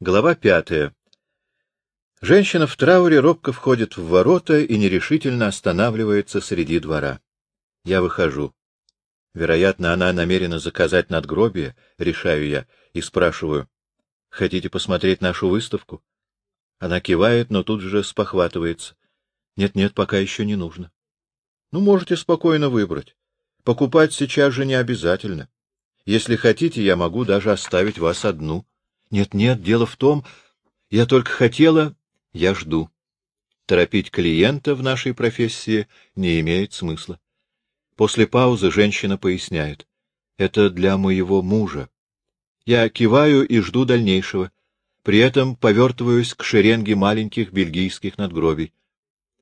Глава пятая. Женщина в трауре робко входит в ворота и нерешительно останавливается среди двора. Я выхожу. Вероятно, она намерена заказать надгробие, решаю я, и спрашиваю. Хотите посмотреть нашу выставку? Она кивает, но тут же спохватывается. Нет-нет, пока еще не нужно. Ну, можете спокойно выбрать. Покупать сейчас же не обязательно. Если хотите, я могу даже оставить вас одну. Нет-нет, дело в том, я только хотела... Я жду. Торопить клиента в нашей профессии не имеет смысла. После паузы женщина поясняет. Это для моего мужа. Я киваю и жду дальнейшего. При этом повертываюсь к шеренге маленьких бельгийских надгробий.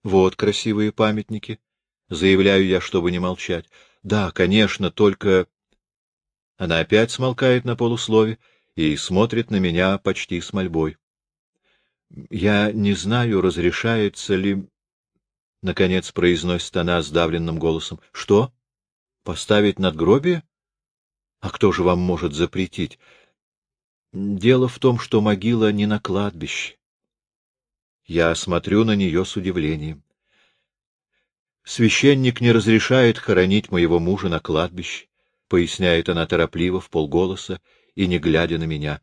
Вот красивые памятники. Заявляю я, чтобы не молчать. Да, конечно, только... Она опять смолкает на полуслове и смотрит на меня почти с мольбой. Я не знаю, разрешается ли... Наконец произносит она сдавленным голосом. — Что? Поставить надгробие? А кто же вам может запретить? Дело в том, что могила не на кладбище. Я смотрю на нее с удивлением. Священник не разрешает хоронить моего мужа на кладбище, поясняет она торопливо, в полголоса и не глядя на меня.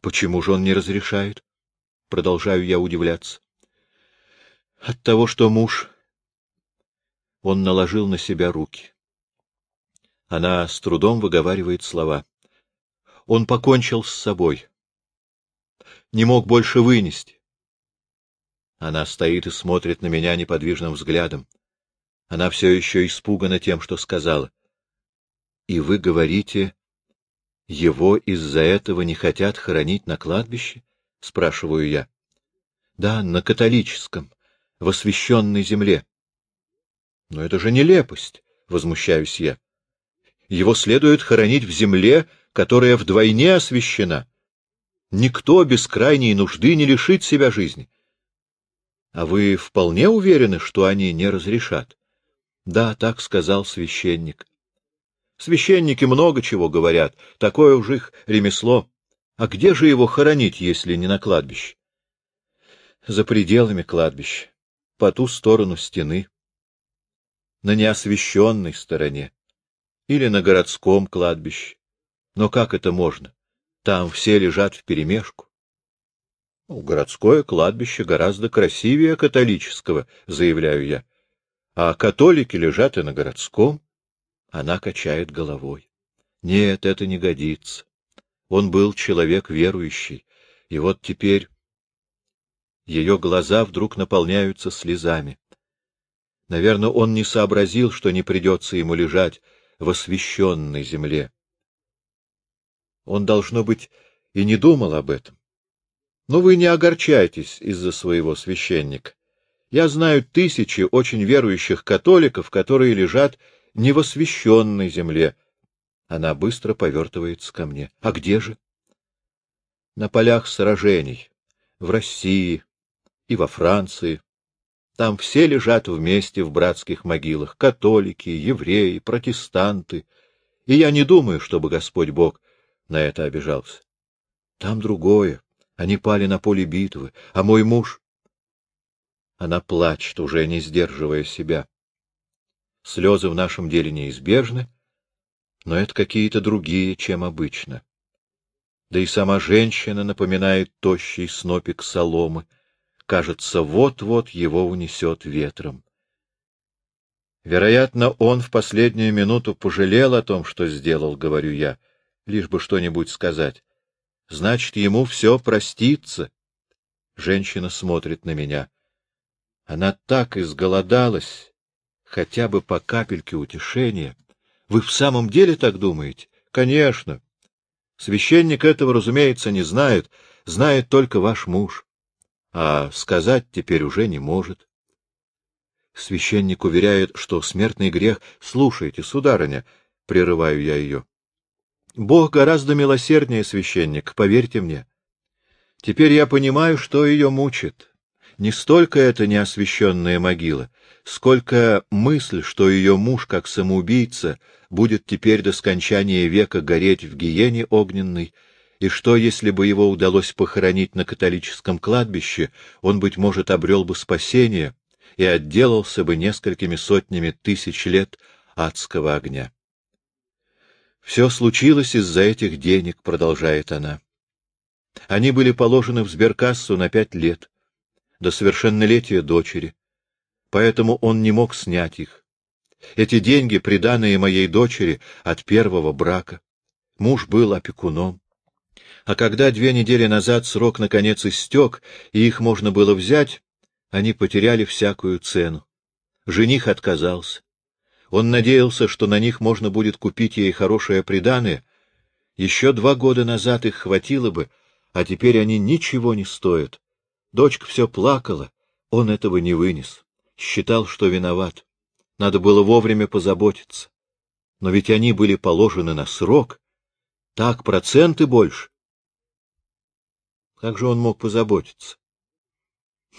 Почему же он не разрешает? Продолжаю я удивляться. От того, что муж... Он наложил на себя руки. Она с трудом выговаривает слова. Он покончил с собой. Не мог больше вынести. Она стоит и смотрит на меня неподвижным взглядом. Она все еще испугана тем, что сказала. — И вы говорите, его из-за этого не хотят хоронить на кладбище? — спрашиваю я. — Да, на католическом, в освященной земле. — Но это же нелепость, — возмущаюсь я. Его следует хоронить в земле, которая вдвойне освящена. Никто без крайней нужды не лишит себя жизни. А вы вполне уверены, что они не разрешат? Да, так сказал священник. Священники много чего говорят, такое уж их ремесло. А где же его хоронить, если не на кладбище? За пределами кладбища, по ту сторону стены, на неосвещенной стороне или на городском кладбище. Но как это можно? Там все лежат вперемешку. Ну, городское кладбище гораздо красивее католического, заявляю я. А католики лежат и на городском. Она качает головой. Нет, это не годится. Он был человек верующий, и вот теперь ее глаза вдруг наполняются слезами. Наверное, он не сообразил, что не придется ему лежать в освященной земле. Он, должно быть, и не думал об этом. Но вы не огорчайтесь из-за своего священника. Я знаю тысячи очень верующих католиков, которые лежат не в освященной земле. Она быстро повертывается ко мне. А где же? На полях сражений, в России и во Франции. Там все лежат вместе в братских могилах — католики, евреи, протестанты. И я не думаю, чтобы Господь Бог на это обижался. Там другое. Они пали на поле битвы, а мой муж... Она плачет, уже не сдерживая себя. Слезы в нашем деле неизбежны, но это какие-то другие, чем обычно. Да и сама женщина напоминает тощий снопик соломы. Кажется, вот-вот его унесет ветром. Вероятно, он в последнюю минуту пожалел о том, что сделал, говорю я, лишь бы что-нибудь сказать. Значит, ему все простится. Женщина смотрит на меня. Она так изголодалась, хотя бы по капельке утешения. Вы в самом деле так думаете? Конечно. Священник этого, разумеется, не знает, знает только ваш муж. А сказать теперь уже не может. Священник уверяет, что смертный грех... Слушайте, сударыня, прерываю я ее. Бог гораздо милосерднее священник, поверьте мне. Теперь я понимаю, что ее мучит. Не столько это неосвященная могила, сколько мысль, что ее муж, как самоубийца, будет теперь до скончания века гореть в гиене огненной, и что, если бы его удалось похоронить на католическом кладбище, он, быть может, обрел бы спасение и отделался бы несколькими сотнями тысяч лет адского огня. Все случилось из-за этих денег, продолжает она. Они были положены в сберкассу на пять лет, до совершеннолетия дочери, поэтому он не мог снять их. Эти деньги, приданные моей дочери от первого брака. Муж был опекуном. А когда две недели назад срок наконец истек, и их можно было взять, они потеряли всякую цену. Жених отказался. Он надеялся, что на них можно будет купить ей хорошее приданое. Еще два года назад их хватило бы, а теперь они ничего не стоят. Дочка все плакала, он этого не вынес. Считал, что виноват. Надо было вовремя позаботиться. Но ведь они были положены на срок. Так проценты больше. Как же он мог позаботиться?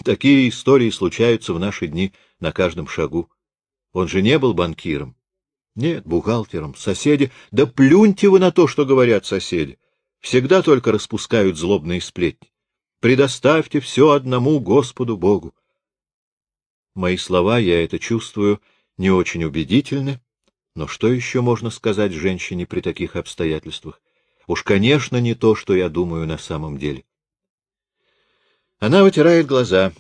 Такие истории случаются в наши дни на каждом шагу. Он же не был банкиром. Нет, бухгалтером, соседи. Да плюньте вы на то, что говорят соседи. Всегда только распускают злобные сплетни. Предоставьте все одному Господу Богу. Мои слова, я это чувствую, не очень убедительны, но что еще можно сказать женщине при таких обстоятельствах? Уж, конечно, не то, что я думаю на самом деле. Она вытирает глаза.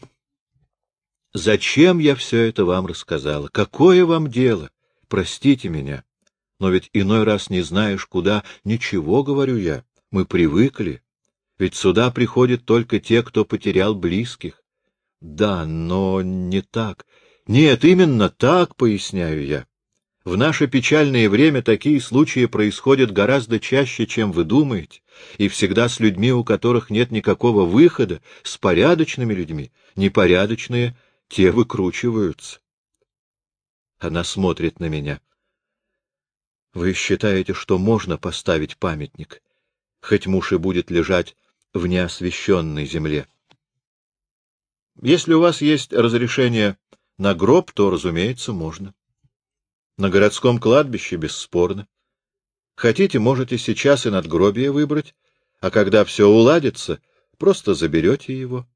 Зачем я все это вам рассказала? Какое вам дело? Простите меня. Но ведь иной раз не знаешь, куда. Ничего, говорю я. Мы привыкли. Ведь сюда приходят только те, кто потерял близких. Да, но не так. Нет, именно так, поясняю я. В наше печальное время такие случаи происходят гораздо чаще, чем вы думаете, и всегда с людьми, у которых нет никакого выхода, с порядочными людьми. Непорядочные — те выкручиваются. Она смотрит на меня. Вы считаете, что можно поставить памятник, хоть муж и будет лежать в неосвещенной земле? Если у вас есть разрешение на гроб, то, разумеется, можно. На городском кладбище бесспорно. Хотите, можете сейчас и надгробие выбрать, а когда все уладится, просто заберете его.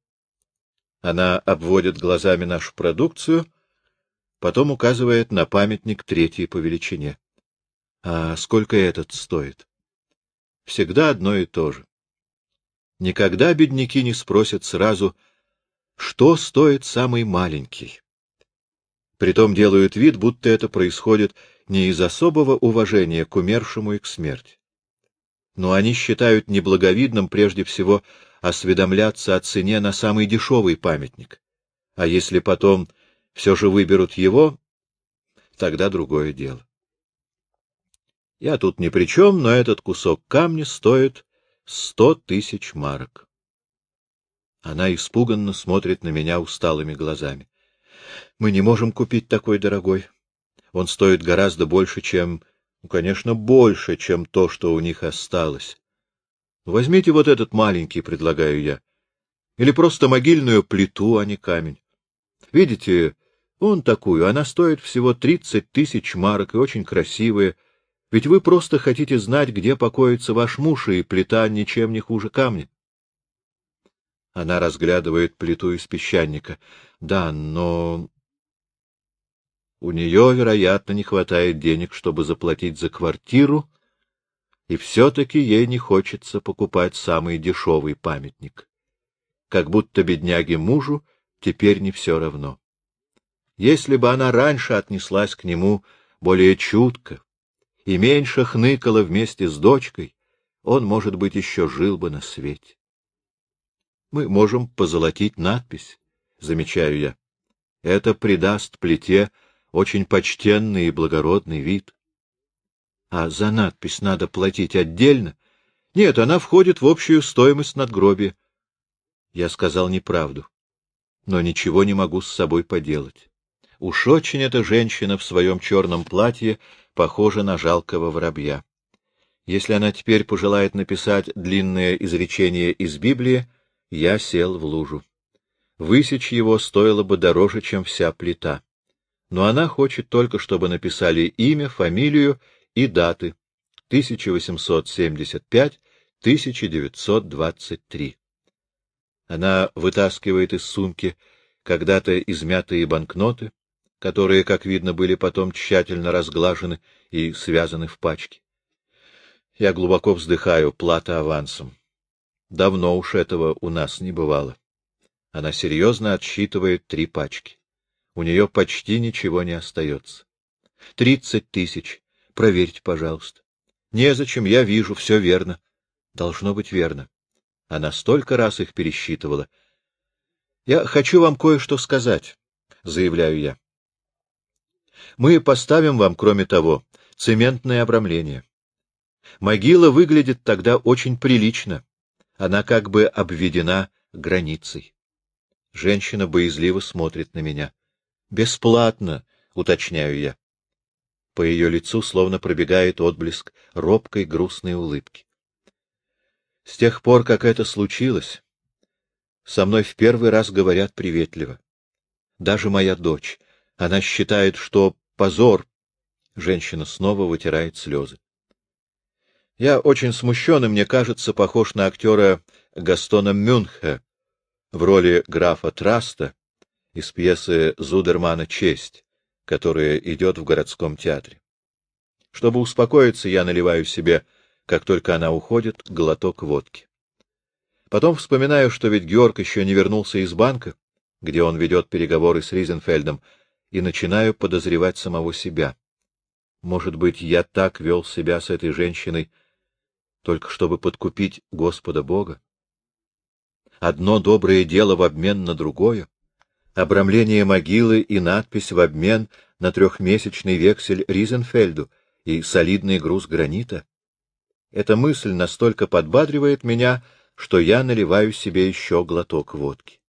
Она обводит глазами нашу продукцию, потом указывает на памятник третий по величине. А сколько этот стоит? Всегда одно и то же. Никогда бедняки не спросят сразу, что стоит самый маленький. Притом делают вид, будто это происходит не из особого уважения к умершему и к смерти. Но они считают неблаговидным прежде всего осведомляться о цене на самый дешевый памятник. А если потом все же выберут его, тогда другое дело. Я тут ни при чем, но этот кусок камня стоит сто тысяч марок. Она испуганно смотрит на меня усталыми глазами. Мы не можем купить такой дорогой. Он стоит гораздо больше, чем... Ну, конечно, больше, чем то, что у них осталось. Возьмите вот этот маленький, предлагаю я. Или просто могильную плиту, а не камень. Видите, он такую, она стоит всего тридцать тысяч марок и очень красивая. Ведь вы просто хотите знать, где покоится ваш муж, и плита ничем не хуже камня. Она разглядывает плиту из песчаника. Да, но... У нее, вероятно, не хватает денег, чтобы заплатить за квартиру, и все-таки ей не хочется покупать самый дешевый памятник. Как будто бедняге мужу теперь не все равно. Если бы она раньше отнеслась к нему более чутко и меньше хныкала вместе с дочкой, он, может быть, еще жил бы на свете. Мы можем позолотить надпись, замечаю я. Это придаст плите очень почтенный и благородный вид. А за надпись надо платить отдельно? Нет, она входит в общую стоимость надгробия. Я сказал неправду, но ничего не могу с собой поделать. Уж очень эта женщина в своем черном платье похожа на жалкого воробья. Если она теперь пожелает написать длинное изречение из Библии, я сел в лужу. Высечь его стоило бы дороже, чем вся плита. Но она хочет только, чтобы написали имя, фамилию и даты 1875, 1923. Она вытаскивает из сумки когда-то измятые банкноты, которые, как видно, были потом тщательно разглажены и связаны в пачки. Я глубоко вздыхаю, плата авансом. Давно уж этого у нас не бывало. Она серьезно отсчитывает три пачки. У нее почти ничего не остается. Тридцать тысяч. Проверьте, пожалуйста. Незачем, я вижу, все верно. Должно быть верно. Она столько раз их пересчитывала. Я хочу вам кое-что сказать, заявляю я. Мы поставим вам, кроме того, цементное обрамление. Могила выглядит тогда очень прилично. Она как бы обведена границей. Женщина боязливо смотрит на меня. Бесплатно, уточняю я. По ее лицу словно пробегает отблеск робкой грустной улыбки. С тех пор, как это случилось, со мной в первый раз говорят приветливо. Даже моя дочь. Она считает, что позор. Женщина снова вытирает слезы. Я очень смущен и, мне кажется, похож на актера Гастона Мюнхе в роли графа Траста из пьесы Зудермана «Честь», которая идет в городском театре. Чтобы успокоиться, я наливаю себе, как только она уходит, глоток водки. Потом вспоминаю, что ведь Георг еще не вернулся из банка, где он ведет переговоры с Ризенфельдом, и начинаю подозревать самого себя. Может быть, я так вел себя с этой женщиной, только чтобы подкупить Господа Бога? Одно доброе дело в обмен на другое, обрамление могилы и надпись в обмен на трехмесячный вексель Ризенфельду и солидный груз гранита. Эта мысль настолько подбадривает меня, что я наливаю себе еще глоток водки.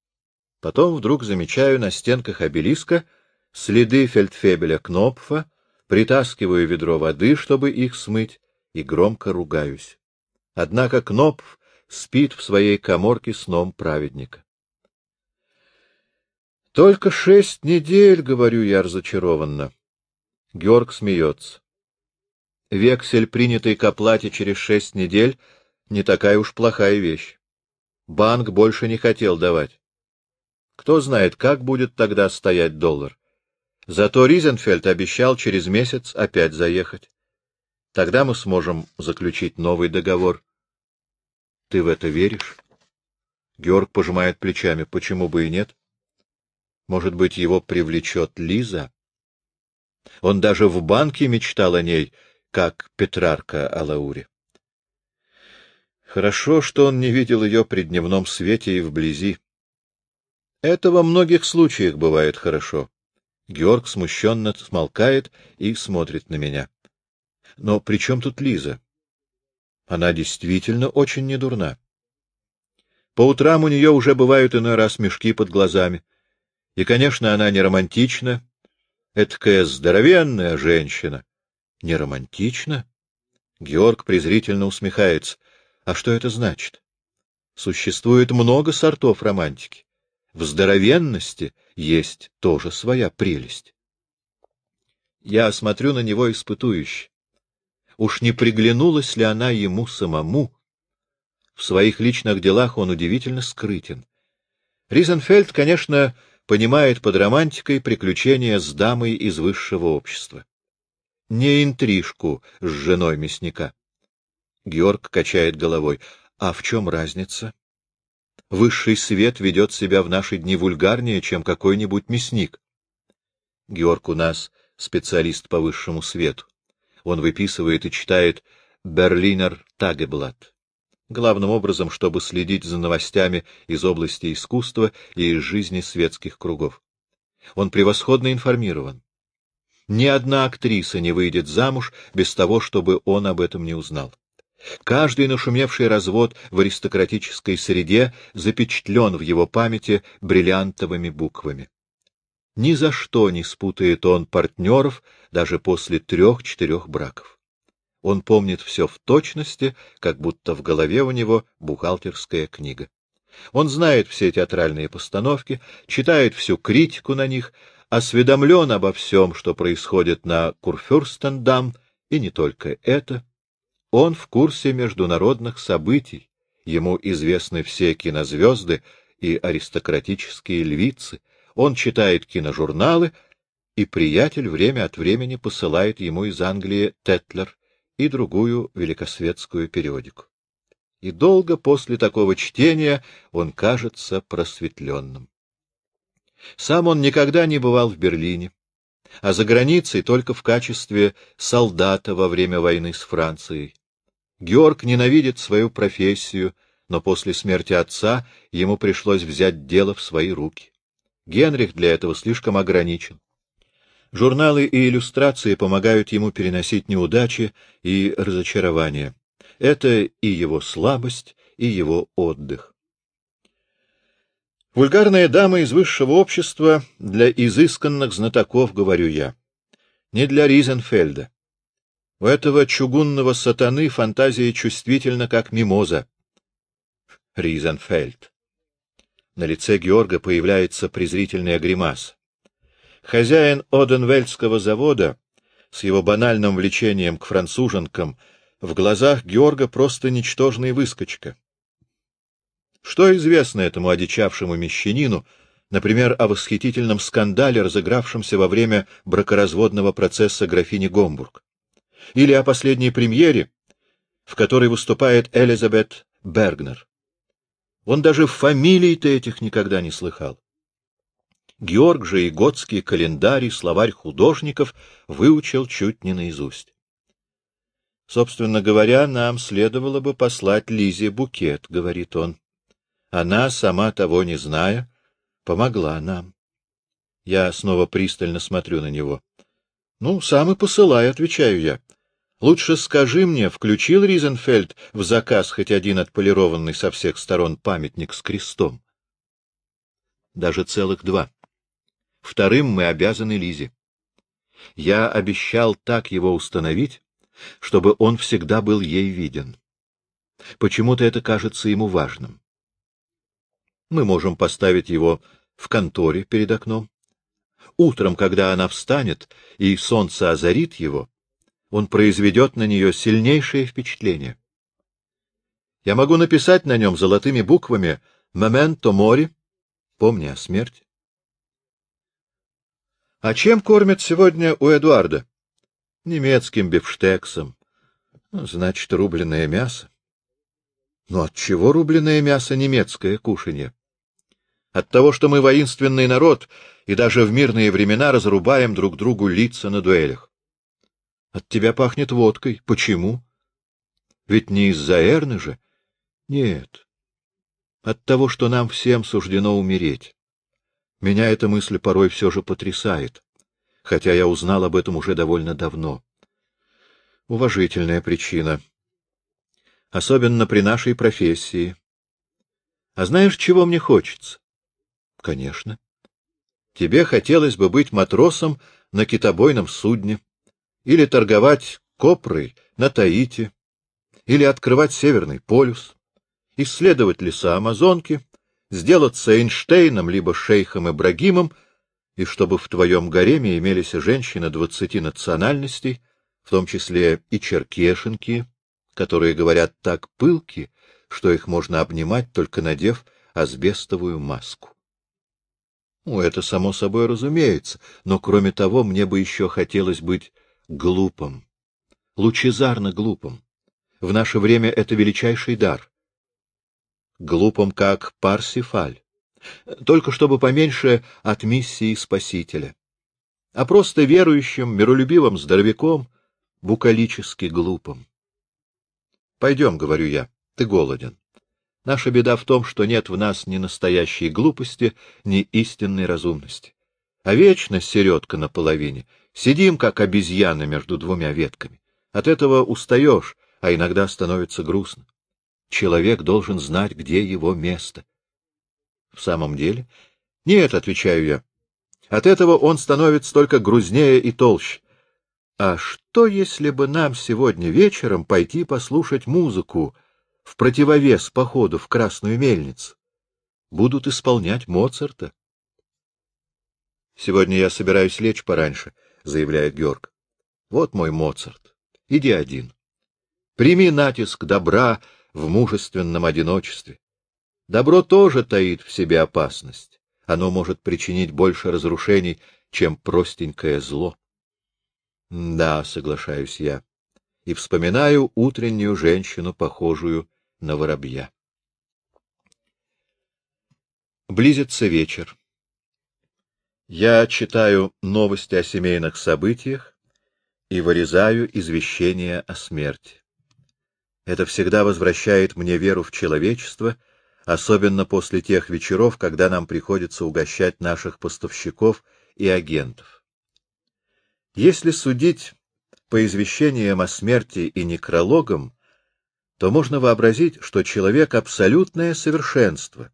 Потом вдруг замечаю на стенках обелиска следы фельдфебеля Кнопфа, притаскиваю ведро воды, чтобы их смыть, и громко ругаюсь. Однако Кнопф спит в своей коморке сном праведника. Только шесть недель, — говорю я разочарованно. Георг смеется. Вексель, принятый к оплате через шесть недель, не такая уж плохая вещь. Банк больше не хотел давать. Кто знает, как будет тогда стоять доллар. Зато Ризенфельд обещал через месяц опять заехать. Тогда мы сможем заключить новый договор. Ты в это веришь? Георг пожимает плечами. Почему бы и нет? Может быть, его привлечет Лиза? Он даже в банке мечтал о ней, как Петрарка о Лауре. Хорошо, что он не видел ее при дневном свете и вблизи. Это во многих случаях бывает хорошо. Георг смущенно смолкает и смотрит на меня. Но при чем тут Лиза? Она действительно очень недурна. По утрам у нее уже бывают иной раз мешки под глазами. И, конечно, она не романтична. Эдакая здоровенная женщина. Не романтична? Георг презрительно усмехается. А что это значит? Существует много сортов романтики. В здоровенности есть тоже своя прелесть. Я смотрю на него испытующе. Уж не приглянулась ли она ему самому? В своих личных делах он удивительно скрытен. Ризенфельд, конечно, понимает под романтикой приключения с дамой из высшего общества. Не интрижку с женой мясника. Георг качает головой. А в чем разница? Высший свет ведет себя в наши дни вульгарнее, чем какой-нибудь мясник. Георг у нас специалист по высшему свету он выписывает и читает «Берлинер Тагеблат», главным образом, чтобы следить за новостями из области искусства и из жизни светских кругов. Он превосходно информирован. Ни одна актриса не выйдет замуж без того, чтобы он об этом не узнал. Каждый нашумевший развод в аристократической среде запечатлен в его памяти бриллиантовыми буквами. Ни за что не спутает он партнеров даже после трех-четырех браков. Он помнит все в точности, как будто в голове у него бухгалтерская книга. Он знает все театральные постановки, читает всю критику на них, осведомлен обо всем, что происходит на Курфюрстендам, и не только это. он в курсе международных событий, ему известны все кинозвезды и аристократические львицы, он читает киножурналы, и приятель время от времени посылает ему из Англии Тетлер и другую великосветскую периодику. И долго после такого чтения он кажется просветленным. Сам он никогда не бывал в Берлине, а за границей только в качестве солдата во время войны с Францией. Георг ненавидит свою профессию, но после смерти отца ему пришлось взять дело в свои руки. Генрих для этого слишком ограничен. Журналы и иллюстрации помогают ему переносить неудачи и разочарования. Это и его слабость, и его отдых. Вульгарная дама из высшего общества для изысканных знатоков, говорю я. Не для Ризенфельда. У этого чугунного сатаны фантазия чувствительна, как мимоза. Ризенфельд. На лице Георга появляется презрительная гримаса. Хозяин Оденвельдского завода с его банальным влечением к француженкам в глазах Георга просто ничтожный выскочка. Что известно этому одичавшему мещанину, например, о восхитительном скандале, разыгравшемся во время бракоразводного процесса графини Гомбург? Или о последней премьере, в которой выступает Элизабет Бергнер? Он даже в фамилии-то этих никогда не слыхал. Георг же и готский календарь и словарь художников выучил чуть не наизусть. Собственно говоря, нам следовало бы послать Лизе букет, — говорит он. Она, сама того не зная, помогла нам. Я снова пристально смотрю на него. — Ну, сам и посылай, — отвечаю я. Лучше скажи мне, включил Ризенфельд в заказ хоть один отполированный со всех сторон памятник с крестом? Даже целых два. Вторым мы обязаны Лизе. Я обещал так его установить, чтобы он всегда был ей виден. Почему-то это кажется ему важным. Мы можем поставить его в конторе перед окном. Утром, когда она встанет и солнце озарит его, он произведет на нее сильнейшее впечатление. Я могу написать на нем золотыми буквами «Моменто мори», помни о смерти. А чем кормят сегодня у Эдуарда? Немецким бифштексом. Ну, значит, рубленое мясо. Но от чего рубленое мясо немецкое кушанье? От того, что мы воинственный народ и даже в мирные времена разрубаем друг другу лица на дуэлях. От тебя пахнет водкой. Почему? Ведь не из-за Эрны же. Нет. От того, что нам всем суждено умереть. Меня эта мысль порой все же потрясает, хотя я узнал об этом уже довольно давно. Уважительная причина. Особенно при нашей профессии. А знаешь, чего мне хочется? Конечно. Тебе хотелось бы быть матросом на китобойном судне, или торговать копрой на Таити, или открывать Северный полюс, исследовать леса Амазонки, сделаться Эйнштейном либо шейхом Ибрагимом, и чтобы в твоем гареме имелись женщины двадцати национальностей, в том числе и черкешенки, которые говорят так пылки, что их можно обнимать, только надев асбестовую маску. Ну, это само собой разумеется, но кроме того, мне бы еще хотелось быть глупым, лучезарно глупым. В наше время это величайший дар. Глупым, как Парсифаль, только чтобы поменьше от миссии Спасителя. А просто верующим, миролюбивым здоровяком, букалически глупым. Пойдем, — говорю я, — ты голоден. Наша беда в том, что нет в нас ни настоящей глупости, ни истинной разумности. А вечно середка на половине. Сидим, как обезьяны между двумя ветками. От этого устаешь, а иногда становится грустно. Человек должен знать, где его место. В самом деле? Нет, отвечаю я. От этого он становится только грузнее и толще. А что, если бы нам сегодня вечером пойти послушать музыку, в противовес походу в Красную Мельницу. Будут исполнять Моцарта. «Сегодня я собираюсь лечь пораньше», — заявляет Георг. «Вот мой Моцарт. Иди один. Прими натиск добра в мужественном одиночестве. Добро тоже таит в себе опасность. Оно может причинить больше разрушений, чем простенькое зло. Да, соглашаюсь я, и вспоминаю утреннюю женщину, похожую на воробья. Близится вечер. Я читаю новости о семейных событиях и вырезаю извещения о смерти. Это всегда возвращает мне веру в человечество, особенно после тех вечеров, когда нам приходится угощать наших поставщиков и агентов. Если судить по извещениям о смерти и некрологам, то можно вообразить, что человек — абсолютное совершенство,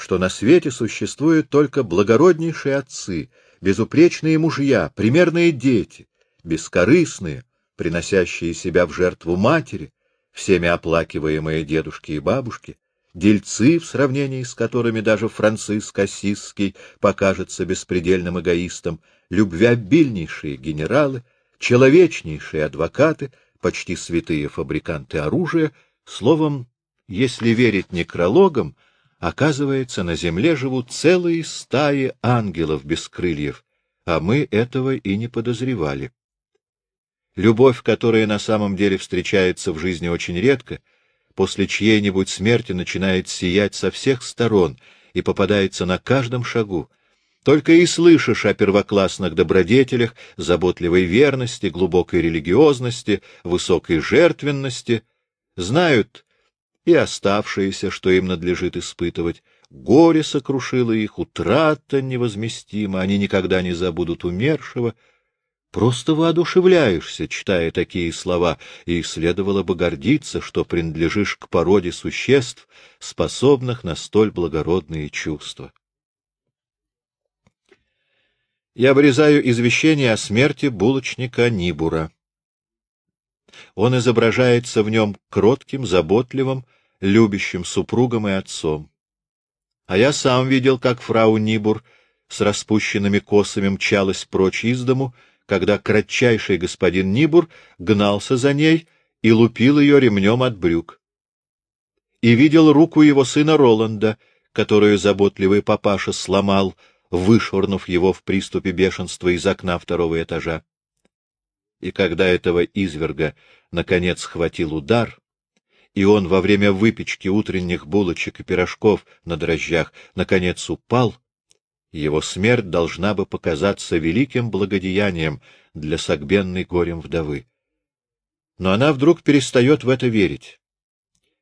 что на свете существуют только благороднейшие отцы, безупречные мужья, примерные дети, бескорыстные, приносящие себя в жертву матери, всеми оплакиваемые дедушки и бабушки, дельцы, в сравнении с которыми даже Франциск Ассизский покажется беспредельным эгоистом, любвеобильнейшие генералы, человечнейшие адвокаты, почти святые фабриканты оружия, словом, если верить некрологам, оказывается, на земле живут целые стаи ангелов без крыльев, а мы этого и не подозревали. Любовь, которая на самом деле встречается в жизни очень редко, после чьей-нибудь смерти начинает сиять со всех сторон и попадается на каждом шагу, только и слышишь о первоклассных добродетелях, заботливой верности, глубокой религиозности, высокой жертвенности. Знают и оставшиеся, что им надлежит испытывать. Горе сокрушило их, утрата невозместима, они никогда не забудут умершего. Просто воодушевляешься, читая такие слова, и следовало бы гордиться, что принадлежишь к породе существ, способных на столь благородные чувства. Я вырезаю извещение о смерти булочника Нибура. Он изображается в нем кротким, заботливым, любящим супругом и отцом. А я сам видел, как фрау Нибур с распущенными косами мчалась прочь из дому, когда кратчайший господин Нибур гнался за ней и лупил ее ремнем от брюк. И видел руку его сына Роланда, которую заботливый папаша сломал, вышвырнув его в приступе бешенства из окна второго этажа. И когда этого изверга наконец схватил удар, и он во время выпечки утренних булочек и пирожков на дрожжах наконец упал, его смерть должна бы показаться великим благодеянием для согбенной горем вдовы. Но она вдруг перестает в это верить.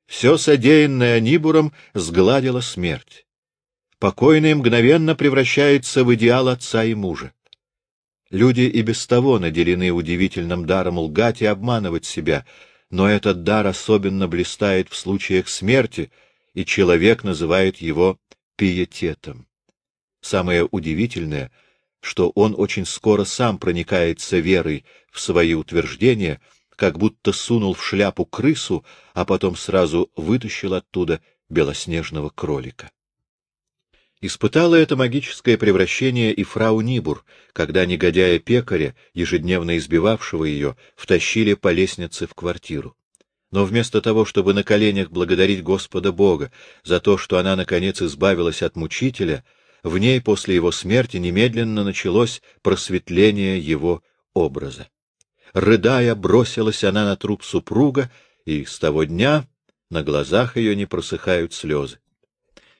Все содеянное Нибуром сгладило смерть покойный мгновенно превращается в идеал отца и мужа. Люди и без того наделены удивительным даром лгать и обманывать себя, но этот дар особенно блистает в случаях смерти, и человек называет его пиететом. Самое удивительное, что он очень скоро сам проникается верой в свои утверждения, как будто сунул в шляпу крысу, а потом сразу вытащил оттуда белоснежного кролика. Испытала это магическое превращение и фрау Нибур, когда негодяя-пекаря, ежедневно избивавшего ее, втащили по лестнице в квартиру. Но вместо того, чтобы на коленях благодарить Господа Бога за то, что она, наконец, избавилась от мучителя, в ней после его смерти немедленно началось просветление его образа. Рыдая, бросилась она на труп супруга, и с того дня на глазах ее не просыхают слезы.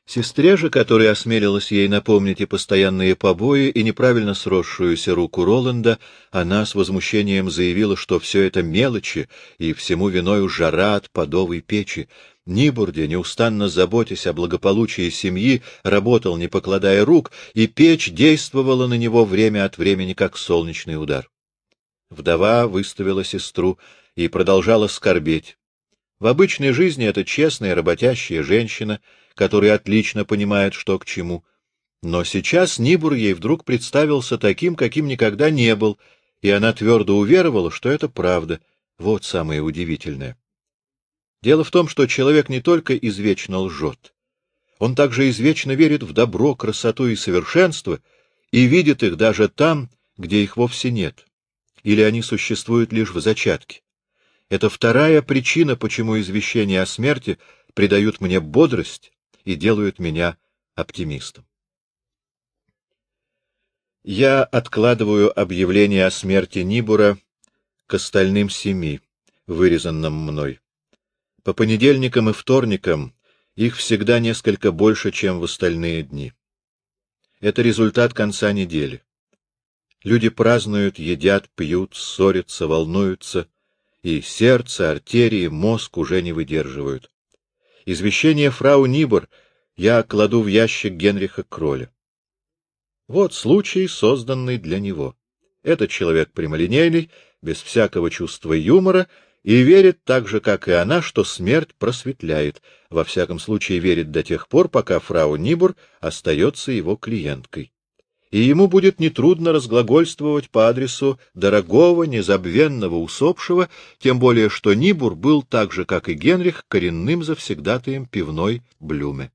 Сестре же, которая осмелилась ей напомнить и постоянные побои, и неправильно сросшуюся руку Роланда, она с возмущением заявила, что все это мелочи, и всему виною жара от подовой печи. Нибурде, неустанно заботясь о благополучии семьи, работал, не покладая рук, и печь действовала на него время от времени, как солнечный удар. Вдова выставила сестру и продолжала скорбеть. В обычной жизни эта честная, работящая женщина — который отлично понимает, что к чему. Но сейчас Нибур ей вдруг представился таким, каким никогда не был, и она твердо уверовала, что это правда. Вот самое удивительное. Дело в том, что человек не только извечно лжет, он также извечно верит в добро, красоту и совершенство и видит их даже там, где их вовсе нет, или они существуют лишь в зачатке. Это вторая причина, почему извещения о смерти придают мне бодрость и делают меня оптимистом. Я откладываю объявление о смерти Нибура к остальным семи, вырезанным мной. По понедельникам и вторникам их всегда несколько больше, чем в остальные дни. Это результат конца недели. Люди празднуют, едят, пьют, ссорятся, волнуются, и сердце, артерии, мозг уже не выдерживают. Извещение фрау Нибор я кладу в ящик Генриха Кроля. Вот случай, созданный для него. Этот человек прямолинейный, без всякого чувства юмора, и верит так же, как и она, что смерть просветляет, во всяком случае верит до тех пор, пока фрау Нибур остается его клиенткой и ему будет нетрудно разглагольствовать по адресу дорогого, незабвенного усопшего, тем более что Нибур был так же, как и Генрих, коренным завсегдатаем пивной Блюме.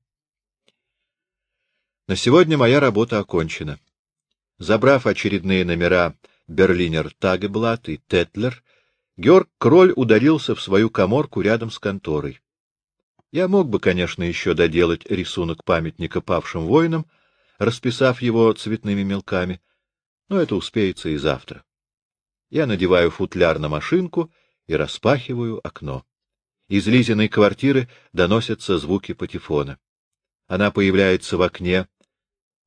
На сегодня моя работа окончена. Забрав очередные номера Берлинер Тагеблат и Тетлер, Георг Кроль ударился в свою коморку рядом с конторой. Я мог бы, конечно, еще доделать рисунок памятника павшим воинам, расписав его цветными мелками, но это успеется и завтра. Я надеваю футляр на машинку и распахиваю окно. Из Лизиной квартиры доносятся звуки патефона. Она появляется в окне,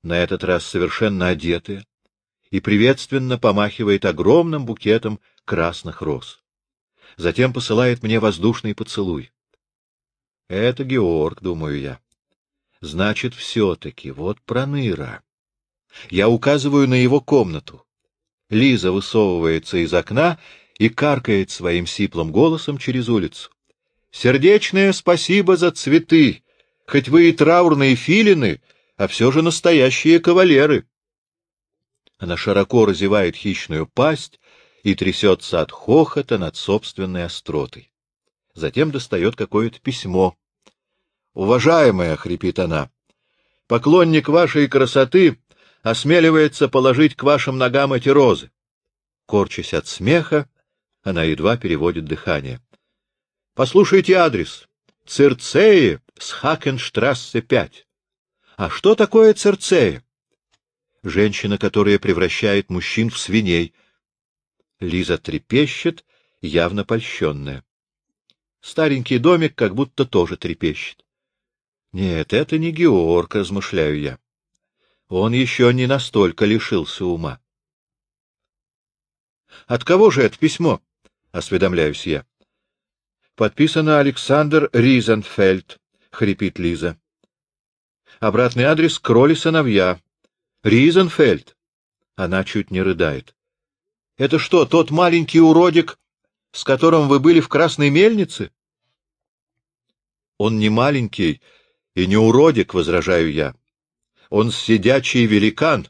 на этот раз совершенно одетая, и приветственно помахивает огромным букетом красных роз. Затем посылает мне воздушный поцелуй. Это Георг, думаю я. Значит, все-таки вот проныра. Я указываю на его комнату. Лиза высовывается из окна и каркает своим сиплым голосом через улицу. Сердечное спасибо за цветы, хоть вы и траурные филины, а все же настоящие кавалеры. Она широко разевает хищную пасть и трясется от хохота над собственной остротой. Затем достает какое-то письмо. Уважаемая, — хрипит она, — поклонник вашей красоты осмеливается положить к вашим ногам эти розы. Корчась от смеха, она едва переводит дыхание. — Послушайте адрес. Цирцеи с Хакенштрассе 5. А что такое Цирцеи? Женщина, которая превращает мужчин в свиней. Лиза трепещет, явно польщенная. Старенький домик как будто тоже трепещет. Нет, это не Георг, размышляю я. Он еще не настолько лишился ума. От кого же это письмо? осведомляюсь я. Подписано Александр Ризенфельд, хрипит Лиза. Обратный адрес Кроли сыновья. Ризенфельд. Она чуть не рыдает. Это что, тот маленький уродик, с которым вы были в Красной мельнице? Он не маленький, и не уродик, возражаю я. Он сидячий великан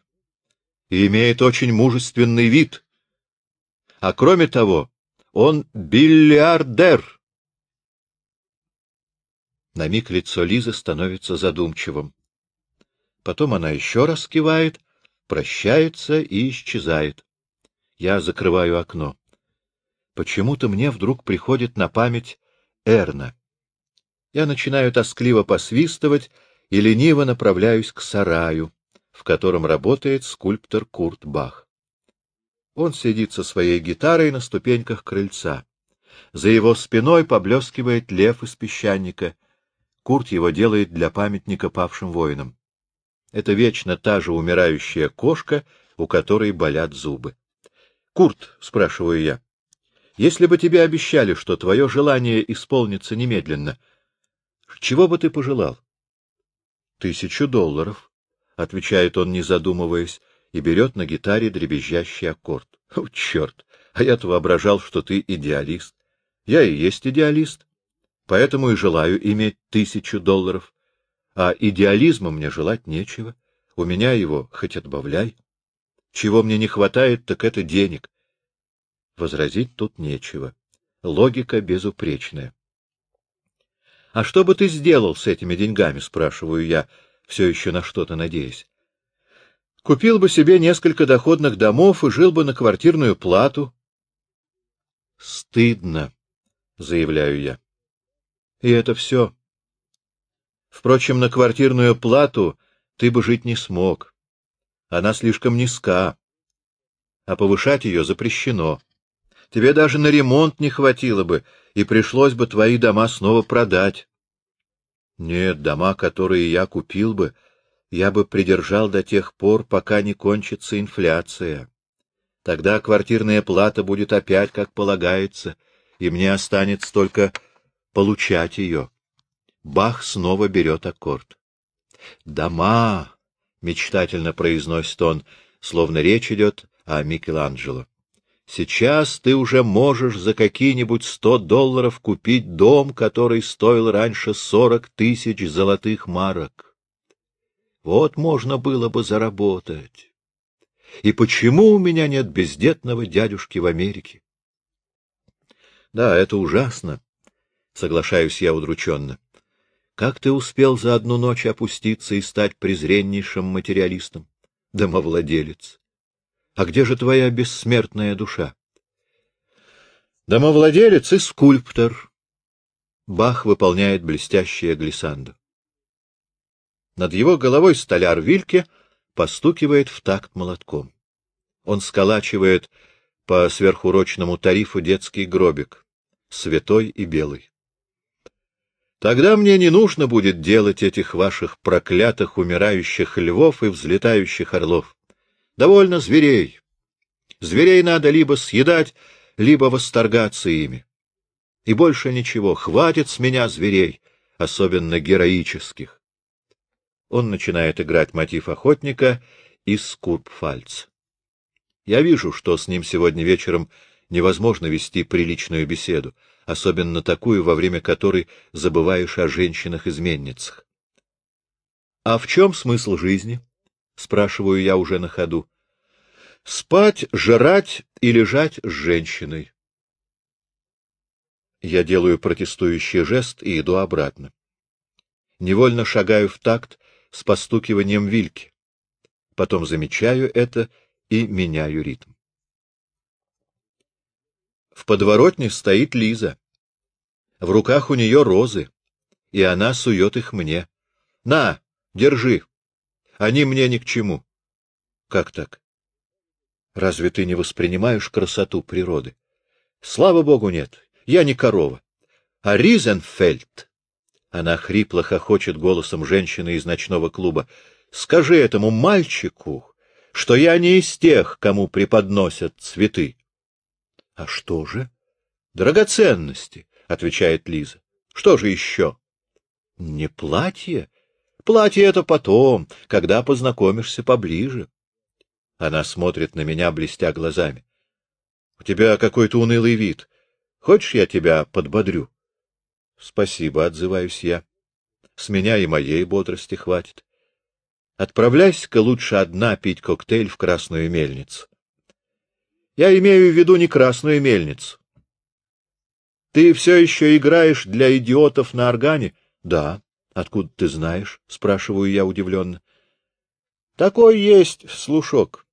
и имеет очень мужественный вид. А кроме того, он бильярдер. На миг лицо Лизы становится задумчивым. Потом она еще раз кивает, прощается и исчезает. Я закрываю окно. Почему-то мне вдруг приходит на память Эрна. Я начинаю тоскливо посвистывать и лениво направляюсь к сараю, в котором работает скульптор Курт Бах. Он сидит со своей гитарой на ступеньках крыльца. За его спиной поблескивает лев из песчаника. Курт его делает для памятника павшим воинам. Это вечно та же умирающая кошка, у которой болят зубы. — Курт, — спрашиваю я, — если бы тебе обещали, что твое желание исполнится немедленно, чего бы ты пожелал? — Тысячу долларов, — отвечает он, не задумываясь, и берет на гитаре дребезжащий аккорд. — О, черт! А я-то воображал, что ты идеалист. Я и есть идеалист, поэтому и желаю иметь тысячу долларов. А идеализма мне желать нечего. У меня его хоть отбавляй. Чего мне не хватает, так это денег. Возразить тут нечего. Логика безупречная. А что бы ты сделал с этими деньгами, спрашиваю я, все еще на что-то надеясь. Купил бы себе несколько доходных домов и жил бы на квартирную плату. Стыдно, — заявляю я. И это все. Впрочем, на квартирную плату ты бы жить не смог. Она слишком низка, а повышать ее запрещено. Тебе даже на ремонт не хватило бы, и пришлось бы твои дома снова продать. Нет, дома, которые я купил бы, я бы придержал до тех пор, пока не кончится инфляция. Тогда квартирная плата будет опять как полагается, и мне останется только получать ее. Бах снова берет аккорд. «Дома!» — мечтательно произносит он, словно речь идет о Микеланджело. «Сейчас ты уже можешь за какие-нибудь сто долларов купить дом, который стоил раньше сорок тысяч золотых марок. Вот можно было бы заработать. И почему у меня нет бездетного дядюшки в Америке? Да, это ужасно, соглашаюсь я удрученно. Как ты успел за одну ночь опуститься и стать презреннейшим материалистом, домовладелец? А где же твоя бессмертная душа? Домовладелец и скульптор. Бах выполняет блестящее глиссандо. Над его головой столяр Вильке постукивает в такт молотком. Он сколачивает по сверхурочному тарифу детский гробик, святой и белый. Тогда мне не нужно будет делать этих ваших проклятых умирающих львов и взлетающих орлов. Довольно зверей. Зверей надо либо съедать, либо восторгаться ими. И больше ничего, хватит с меня зверей, особенно героических он начинает играть мотив охотника из Скурпфальц. Я вижу, что с ним сегодня вечером невозможно вести приличную беседу, особенно такую, во время которой забываешь о женщинах-изменницах. — А в чем смысл жизни? — спрашиваю я уже на ходу. — Спать, жрать и лежать с женщиной. Я делаю протестующий жест и иду обратно. Невольно шагаю в такт с постукиванием вильки. Потом замечаю это и меняю ритм. В подворотне стоит Лиза. В руках у нее розы, и она сует их мне. — На, держи. Они мне ни к чему. — Как так? Разве ты не воспринимаешь красоту природы? Слава богу, нет. Я не корова. А Ризенфельд она хрипло хохочет голосом женщины из ночного клуба. — Скажи этому мальчику, что я не из тех, кому преподносят цветы. — А что же? — Драгоценности, — отвечает Лиза. — Что же еще? — Не платье. Платье — это потом, когда познакомишься поближе. Она смотрит на меня, блестя глазами. — У тебя какой-то унылый вид. Хочешь, я тебя подбодрю? —— Спасибо, — отзываюсь я. — С меня и моей бодрости хватит. Отправляйся-ка лучше одна пить коктейль в красную мельницу. Я имею в виду не красную мельницу. Ты все еще играешь для идиотов на органе? Да. Откуда ты знаешь? Спрашиваю я удивленно. Такой есть слушок.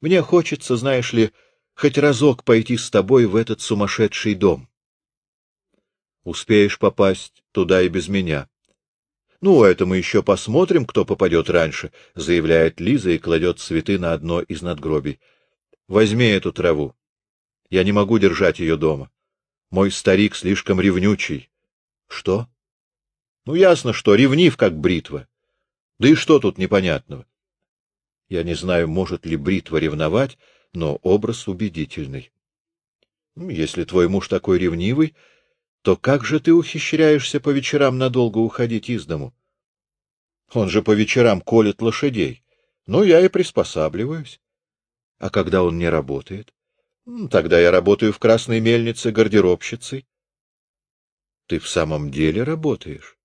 Мне хочется, знаешь ли, хоть разок пойти с тобой в этот сумасшедший дом. Успеешь попасть туда и без меня. — Ну, это мы еще посмотрим, кто попадет раньше, — заявляет Лиза и кладет цветы на одно из надгробий. — Возьми эту траву. Я не могу держать ее дома. Мой старик слишком ревнючий. — Что? — Ну, ясно, что ревнив, как бритва. Да и что тут непонятного? Я не знаю, может ли бритва ревновать, но образ убедительный. Ну, если твой муж такой ревнивый, то как же ты ухищряешься по вечерам надолго уходить из дому? Он же по вечерам колет лошадей. Ну, я и приспосабливаюсь. А когда он не работает? Тогда я работаю в красной мельнице гардеробщицей. Ты в самом деле работаешь?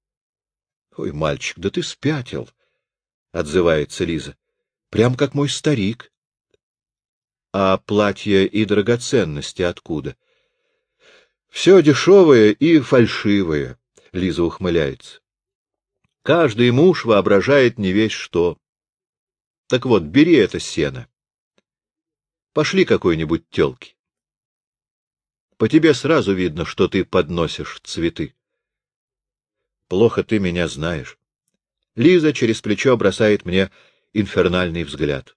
Ой, мальчик, да ты спятил, — отзывается Лиза. Прям как мой старик. А платье и драгоценности откуда? — все дешевое и фальшивое, — Лиза ухмыляется. Каждый муж воображает не весь что. Так вот, бери это сено. Пошли какой-нибудь телки. По тебе сразу видно, что ты подносишь цветы. Плохо ты меня знаешь. Лиза через плечо бросает мне инфернальный взгляд.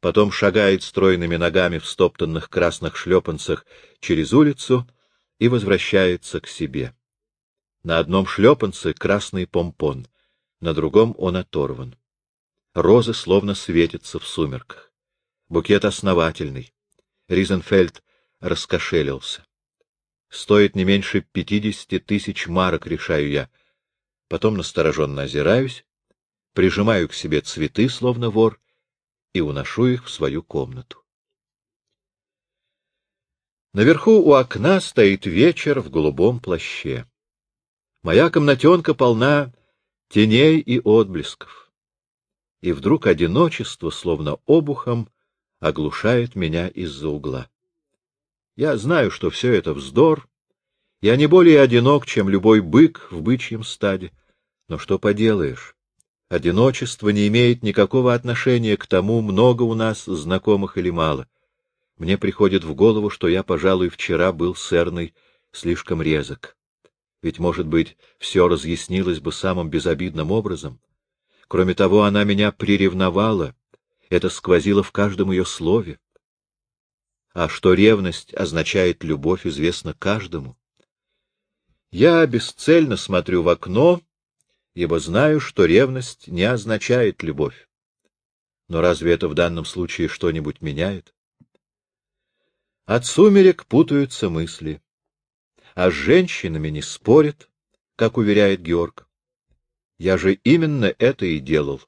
Потом шагает стройными ногами в стоптанных красных шлепанцах через улицу и возвращается к себе. На одном шлепанце красный помпон, на другом он оторван. Розы словно светятся в сумерках. Букет основательный. Ризенфельд раскошелился. Стоит не меньше пятидесяти тысяч марок, решаю я. Потом настороженно озираюсь, прижимаю к себе цветы, словно вор, и уношу их в свою комнату. Наверху у окна стоит вечер в голубом плаще. Моя комнатенка полна теней и отблесков. И вдруг одиночество, словно обухом, оглушает меня из-за угла. Я знаю, что все это вздор. Я не более одинок, чем любой бык в бычьем стаде. Но что поделаешь? Одиночество не имеет никакого отношения к тому, много у нас знакомых или мало. Мне приходит в голову, что я, пожалуй, вчера был с слишком резок. Ведь, может быть, все разъяснилось бы самым безобидным образом. Кроме того, она меня приревновала. Это сквозило в каждом ее слове. А что ревность означает любовь, известно каждому. Я бесцельно смотрю в окно, ибо знаю, что ревность не означает любовь. Но разве это в данном случае что-нибудь меняет? От сумерек путаются мысли. А с женщинами не спорят, как уверяет Георг. Я же именно это и делал.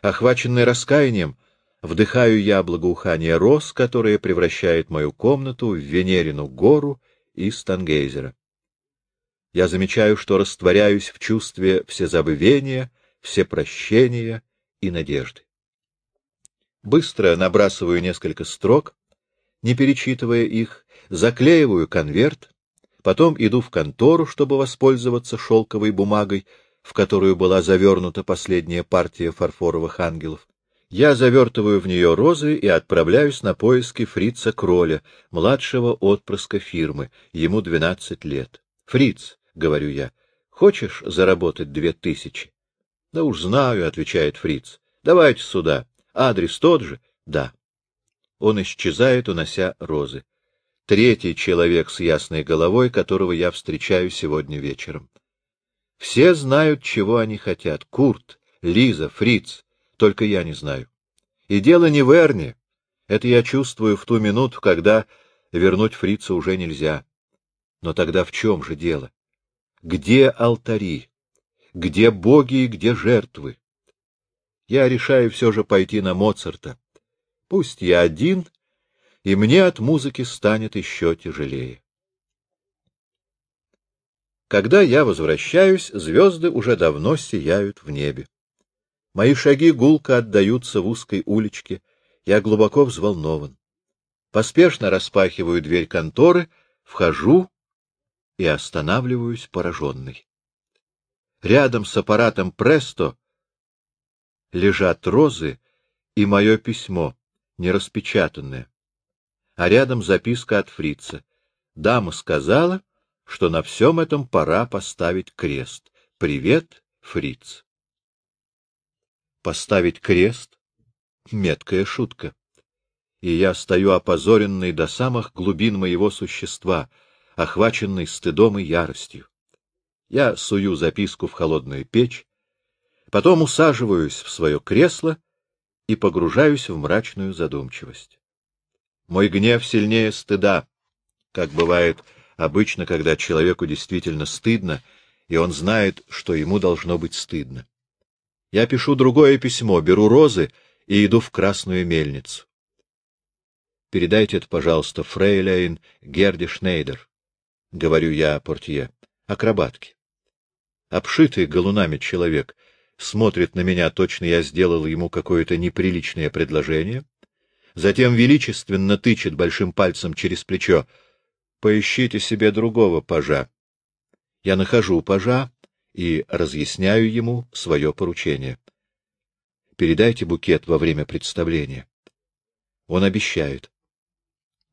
Охваченный раскаянием, Вдыхаю я благоухание роз, которое превращает мою комнату в Венерину гору из Тангейзера. Я замечаю, что растворяюсь в чувстве всезабвения, всепрощения и надежды. Быстро набрасываю несколько строк, не перечитывая их, заклеиваю конверт, потом иду в контору, чтобы воспользоваться шелковой бумагой, в которую была завернута последняя партия фарфоровых ангелов. Я завертываю в нее розы и отправляюсь на поиски фрица Кроля, младшего отпрыска фирмы, ему двенадцать лет. — Фриц, — говорю я, — хочешь заработать две тысячи? — Да уж знаю, — отвечает Фриц. — Давайте сюда. Адрес тот же? — Да. Он исчезает, унося розы. Третий человек с ясной головой, которого я встречаю сегодня вечером. Все знают, чего они хотят. Курт, Лиза, Фриц только я не знаю. И дело не в Эрне. Это я чувствую в ту минуту, когда вернуть фрица уже нельзя. Но тогда в чем же дело? Где алтари? Где боги и где жертвы? Я решаю все же пойти на Моцарта. Пусть я один, и мне от музыки станет еще тяжелее. Когда я возвращаюсь, звезды уже давно сияют в небе. Мои шаги гулко отдаются в узкой уличке. Я глубоко взволнован. Поспешно распахиваю дверь конторы, вхожу и останавливаюсь пораженный. Рядом с аппаратом Престо лежат розы и мое письмо, нераспечатанное. А рядом записка от фрица. Дама сказала, что на всем этом пора поставить крест. Привет, фриц поставить крест — меткая шутка. И я стою опозоренный до самых глубин моего существа, охваченный стыдом и яростью. Я сую записку в холодную печь, потом усаживаюсь в свое кресло и погружаюсь в мрачную задумчивость. Мой гнев сильнее стыда, как бывает обычно, когда человеку действительно стыдно, и он знает, что ему должно быть стыдно. Я пишу другое письмо, беру розы и иду в Красную мельницу. Передайте это, пожалуйста, фрейлейн Герди Шнейдер, — говорю я портье, — акробатке. Обшитый галунами человек смотрит на меня, точно я сделал ему какое-то неприличное предложение, затем величественно тычет большим пальцем через плечо. Поищите себе другого пажа. Я нахожу пажа, и разъясняю ему свое поручение. Передайте букет во время представления. Он обещает.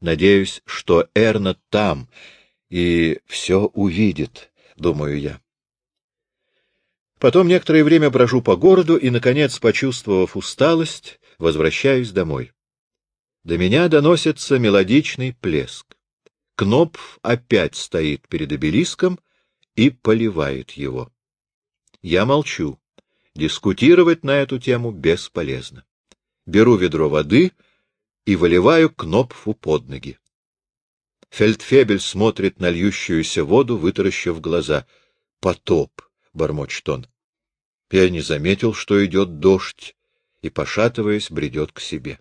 Надеюсь, что Эрна там и все увидит, думаю я. Потом некоторое время брожу по городу и, наконец, почувствовав усталость, возвращаюсь домой. До меня доносится мелодичный плеск. Кнопф опять стоит перед обелиском и поливает его. Я молчу. Дискутировать на эту тему бесполезно. Беру ведро воды и выливаю Кнопфу под ноги. Фельдфебель смотрит на льющуюся воду, вытаращив глаза. Потоп — бормочет он. Я не заметил, что идет дождь, и, пошатываясь, бредет к себе.